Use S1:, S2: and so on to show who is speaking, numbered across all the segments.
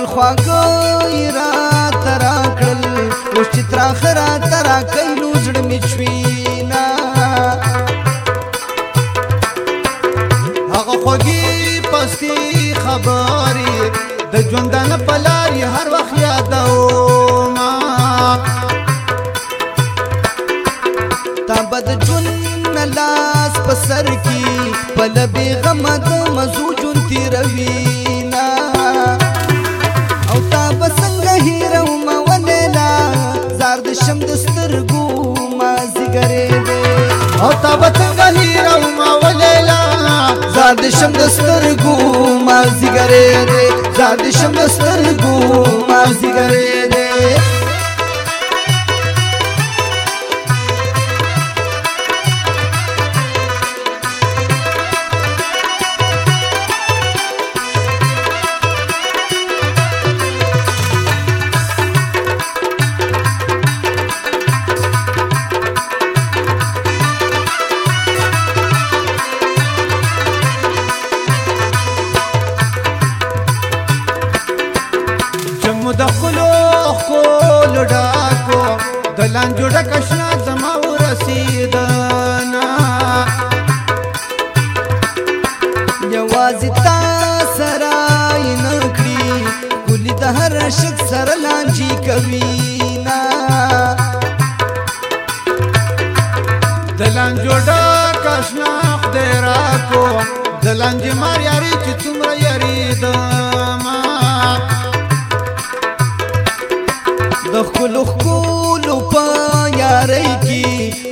S1: ټول خواګو را ترا کړل اوس چې تر اخره ترا کینو زړ می چوینا هغه خوږی پستی خبرې د ژوندانه پلاری هر وخت یادو ما تابد جون لاس پسر کی پل به غمد مزوجون تیروي تا بسنګ هیرو ما وللا زار د شم د سترګو ما زګرې وې او تا بسنګ هیرو ما وللا زار د شم د سترګو ما زګرې وې زار د شم د سترګو ما زګرې وې مو د خلو خلو ډاکو د لنجو ډکشنا زما ورسیدنا یوازې تا سره نه کړی کلی د هر عاشق سره لانجی کوي نا د لنجو ډکشنا خدای راکو د لنجي مار یاري چې څومره یاري ده ما د خلو خلو په یاري کې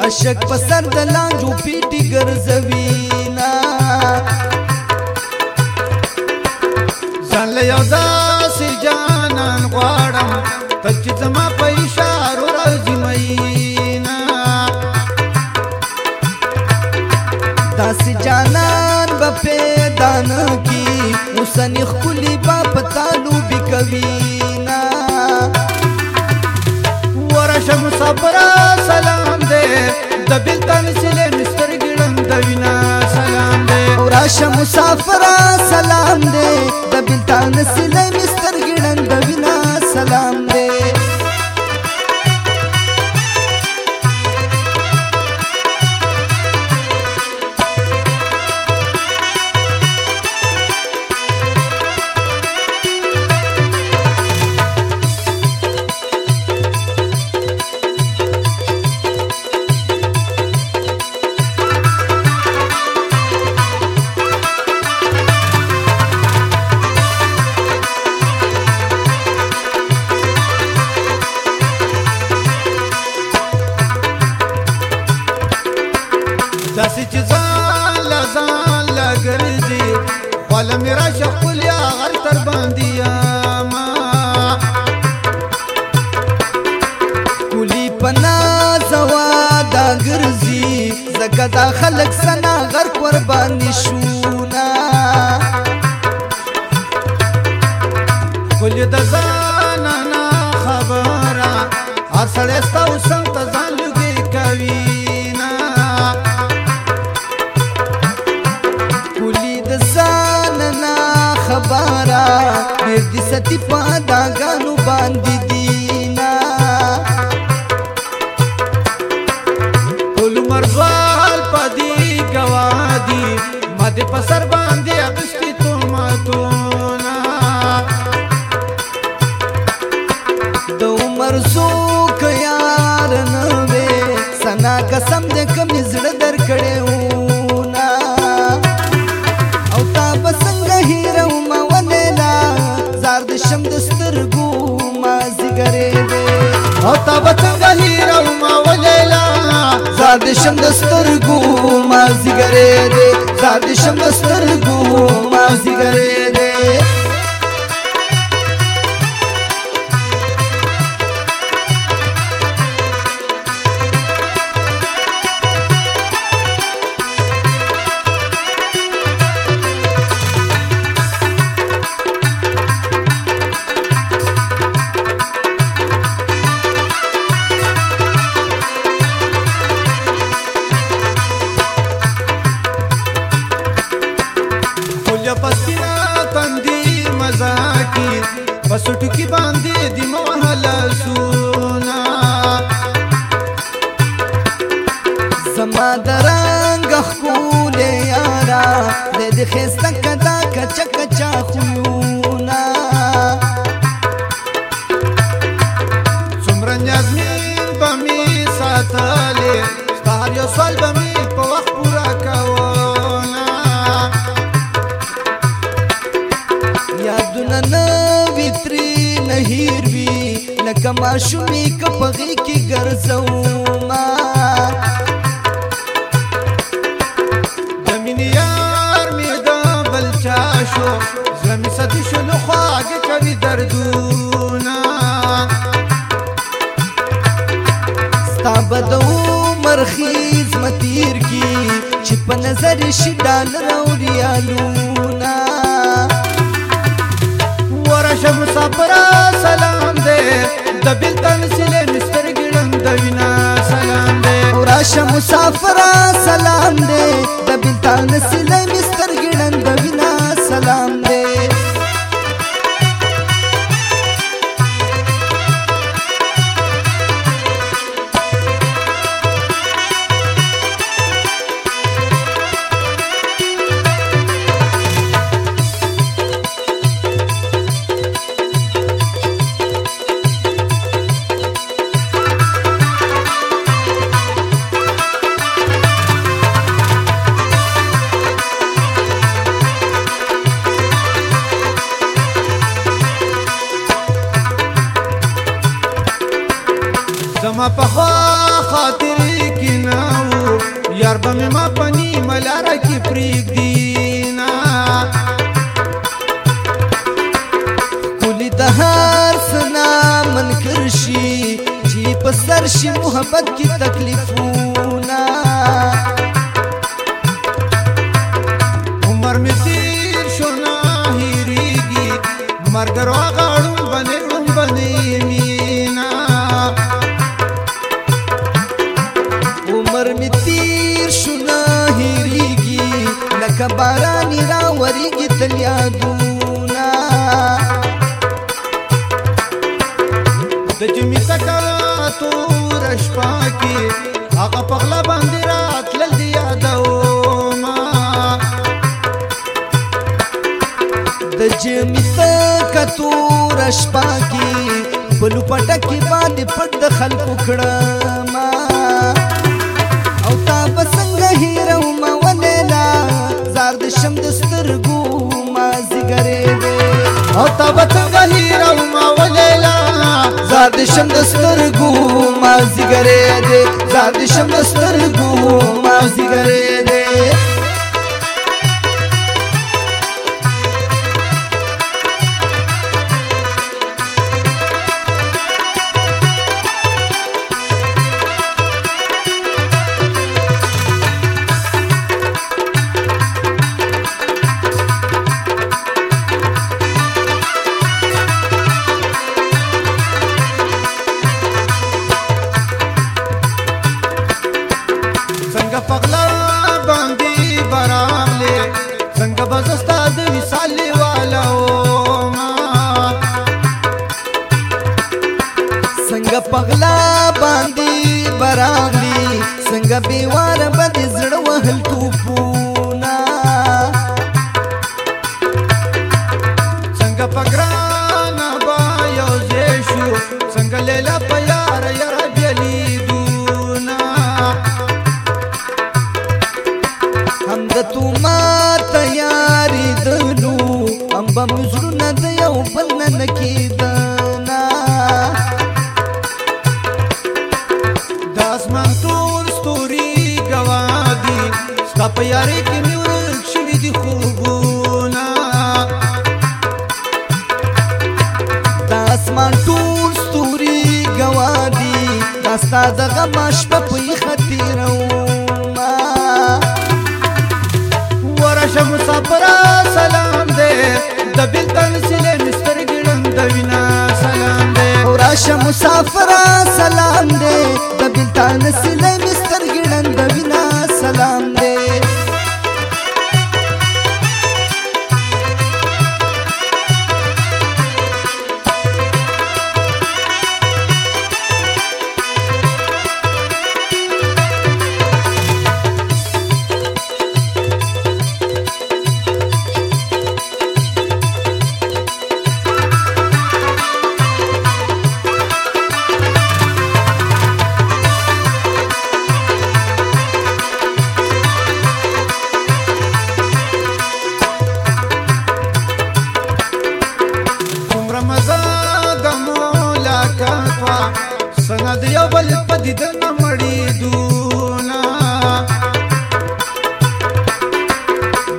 S1: اشک په سر د لانجو پیټي ګرځوي نا ځان له یو داسې جانان غواړم ته چې زما په اشارو راځي مینا داسې جانان به پیدا نه کی اوسنی خولي با پتالو بکوي چې مسافر سلام دې د بلتان سله مستر ګړم د وینا سلام دې راشه مسافر سلام دې د بلتان سله د پسر باندې اغشتي تهمتونه د عمر څوک یار نه وې سنا قسم دې کم زړه در کړې ونا او تا به څنګه هیر او ما ولېلا زار د شم د سترګو ما زګرې دې او تا به څنګه هیر زادشم دسترګو مازیګرې دې زادشم دسترګو مازیګرې دې زما درنګ خولې یارا دې دې خسته کدا کچا کچا خویونا څومره یاسمین په می ساتلې ستار یو سوال په می په وخت پورا کاونا یادونه نو ویتری نه هیر وی لکه ما شومې کپغې کې ګرځوم ما رخصتی شلو خواږه کوي دردونه ستا بد عمر خیز متیر کی چې په نظر شي ډالر او ریالونه ورشه مسافر سلام دې د بلتن سلې مستر ګړندوینا سلام دې ورشه مسافر سلام پخوا خاطر کې ناو یار به ما پني ملاره کې پریګ دی نا کلی د هر سنا منکر شي چې په سر شي محبت کې تکلیفونه عمر می تیر شو نه هریږي مرګ راغړم باندې باندې می باران را وریږي تل یادونه د جمی سکا تور شپه کې هغه په غلا باندې راتلل دی یادو ما د جمی سکا تور شپه کې بلو پټکی باندې پټ د خلکو کړم او تا به څنګه هیرم ما ولیلا زار دې شم د سترګو مازیګرې دې زار دې شم د سترګو مازیګرې دې پغلا باندې برام لې څنګه بز استاد مثال والا او ما څنګه پغلا باندې برام لې څنګه بیوار باندې زړه وهل کوپونا څنګه پګرا کا په یاري کې مې ورک شوي دي خوبونه دا اسمان ټول ستوري ګوا دي دا ستا د غم شپه په یخه تېرومه ورشه مسافره سلام دی د بلتن سیلې مې سترګې ړندوینه سلام دی ورشه مسافره سلام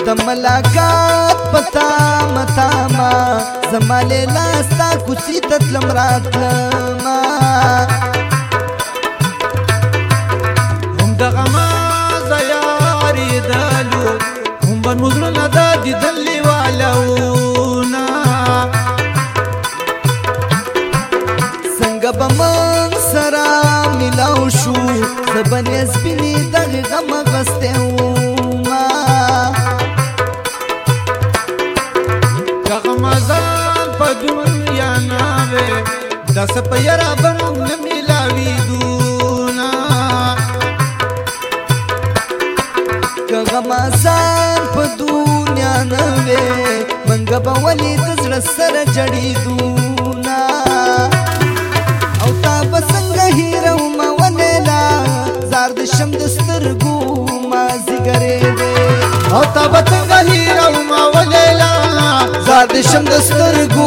S1: د ملاقات پتا متا ما زماله لاستا کوڅې تتلم راتلم هم دغه ما زیاري دلو هم بن مزړه نه د دلی والونا څنګه بمن سرا ملاو شو زبنه سپینې دغه غم غسته و دون یا ناوه د سپیرا بنو نه ملاوي دونا کغه مازار په دنیا نه وې منګ په ولي د زړه سره جړې دونا او تا په څنګه هیرو ما ونلا زار د شم د سترګو ما زګرې او تا په زاد شم دسترګو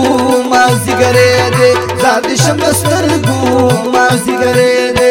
S1: ما زیګره دې زاد شم دسترګو ما زیګره دې